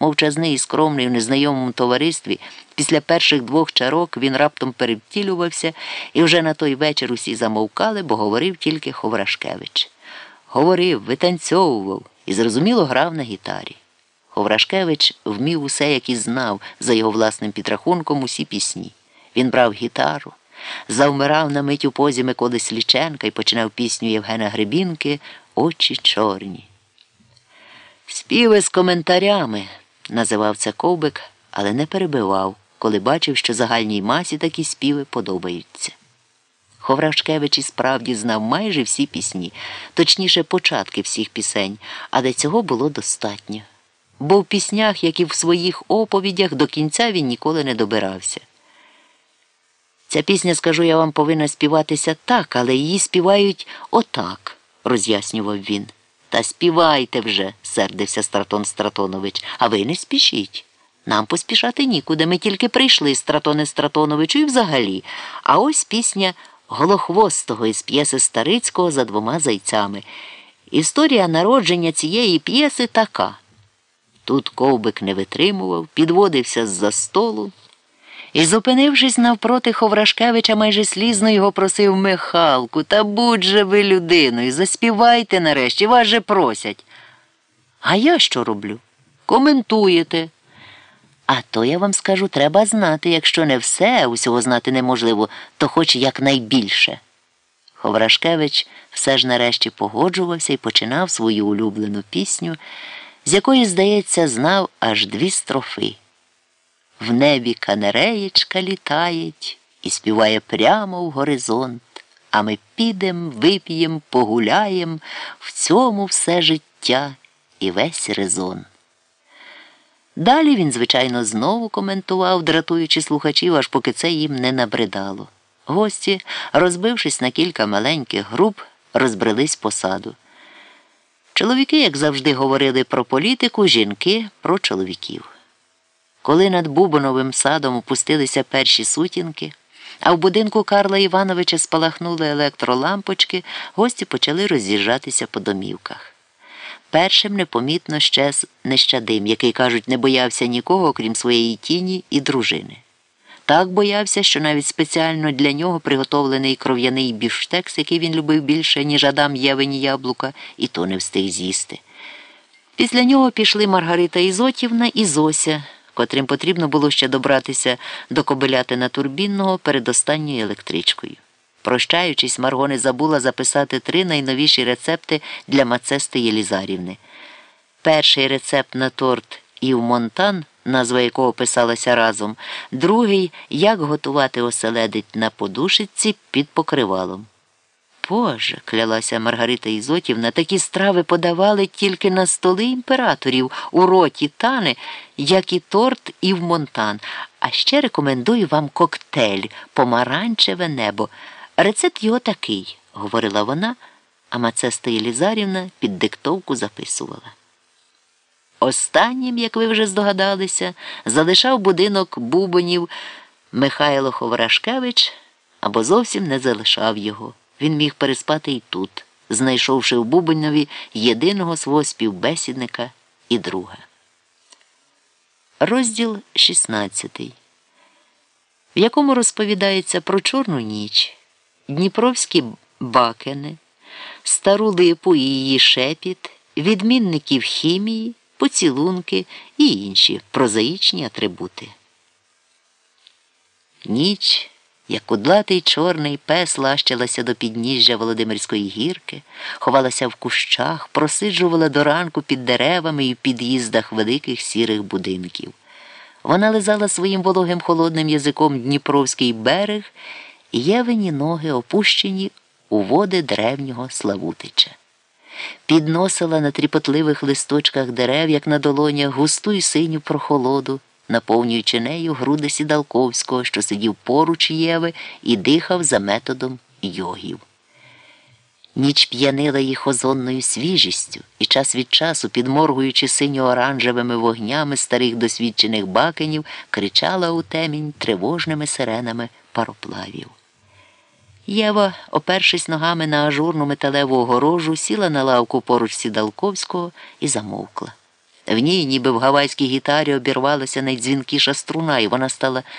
Мовчазний і скромний у незнайомому товаристві, після перших двох чарок він раптом перевтілювався, і вже на той вечір усі замовкали, бо говорив тільки Ховрашкевич. Говорив, витанцьовував і зрозуміло грав на гітарі. Ховрашкевич вмів усе, як і знав, за його власним підрахунком усі пісні. Він брав гітару, завмирав на мить у позі Миколи Сліченка і починав пісню Євгена Гребінки Очі чорні. Співи з коментарями, називав це ковбик, але не перебивав, коли бачив, що загальній масі такі співи подобаються. Ховрашкевич і справді знав майже всі пісні, точніше, початки всіх пісень, але цього було достатньо. Бо в піснях, як і в своїх оповідях, до кінця він ніколи не добирався. Ця пісня, скажу я вам, повинна співатися так, але її співають отак, роз'яснював він. Та співайте вже, сердився Стратон Стратонович, а ви не спішіть. Нам поспішати нікуди. Ми тільки прийшли, Стратоне Стратоновичу, і взагалі. А ось пісня Голохвостого із п'єси Старицького за двома зайцями. Історія народження цієї п'єси така. Тут ковбик не витримував, підводився з-за столу. І, зупинившись навпроти Ховрашкевича, майже слізно його просив Михалку, та будь же ви людиною, заспівайте нарешті, вас же просять. А я що роблю? Коментуєте. А то я вам скажу, треба знати, якщо не все, усього знати неможливо, то хоч якнайбільше. Ховрашкевич все ж нарешті погоджувався і починав свою улюблену пісню, з якої, здається, знав аж дві строфи. В небі канареєчка літають і співає прямо в горизонт, а ми підем, вип'єм, погуляєм в цьому все життя і весь резон. Далі він, звичайно, знову коментував, дратуючи слухачів, аж поки це їм не набридало. Гості, розбившись на кілька маленьких груп, розбрелись по саду. Чоловіки, як завжди, говорили про політику, жінки про чоловіків. Коли над Бубоновим садом опустилися перші сутінки, а в будинку Карла Івановича спалахнули електролампочки, гості почали роз'їжджатися по домівках. Першим непомітно щез нещадим, який, кажуть, не боявся нікого, крім своєї тіні і дружини. Так боявся, що навіть спеціально для нього приготовлений кров'яний біфштекс, який він любив більше, ніж Адам Євені яблука, і то не встиг з'їсти. Після нього пішли Маргарита Ізотівна і Зося, котрим потрібно було ще добратися до Кобилятина Турбінного перед останньою електричкою. Прощаючись, Марго не забула записати три найновіші рецепти для Мацести Єлізарівни. Перший рецепт на торт Ів Монтан, назва якого писалася разом, другий як готувати оселедить на подушиці під покривалом. Боже, клялася Маргарита Ізотівна, такі страви подавали тільки на столи імператорів у роті тани, як і торт Ів Монтан. А ще рекомендую вам коктейль Помаранчеве небо. Рецепт його такий, говорила вона, а Мацеста Єлізарівна під диктовку записувала. Останнім, як ви вже здогадалися, залишав будинок Бубонів Михайло Ховрашкевич або зовсім не залишав його. Він міг переспати і тут, знайшовши в Бубонові єдиного свого співбесідника і друга. Розділ 16, в якому розповідається про Чорну ніч, Дніпровські бакени, стару липу і її шепіт, відмінників хімії, поцілунки і інші прозаїчні атрибути. Ніч як кудлатий чорний пес лащилася до підніжжя Володимирської гірки, ховалася в кущах, просиджувала до ранку під деревами і в під'їздах великих сірих будинків. Вона лизала своїм вологим холодним язиком Дніпровський берег, і євені ноги опущені у води древнього Славутича. Підносила на тріпотливих листочках дерев, як на долонях, густу й синю прохолоду наповнюючи нею груди Сідалковського, що сидів поруч Єви і дихав за методом йогів. Ніч п'янила їх озонною свіжістю і час від часу, підморгуючи синьо-оранжевими вогнями старих досвідчених бакенів, кричала у темінь тривожними сиренами пароплавів. Єва, опершись ногами на ажурну металеву огорожу, сіла на лавку поруч Сідалковського і замовкла. В ній, ніби в гавайській гітарі, обірвалася найдзвінкіша струна, і вона стала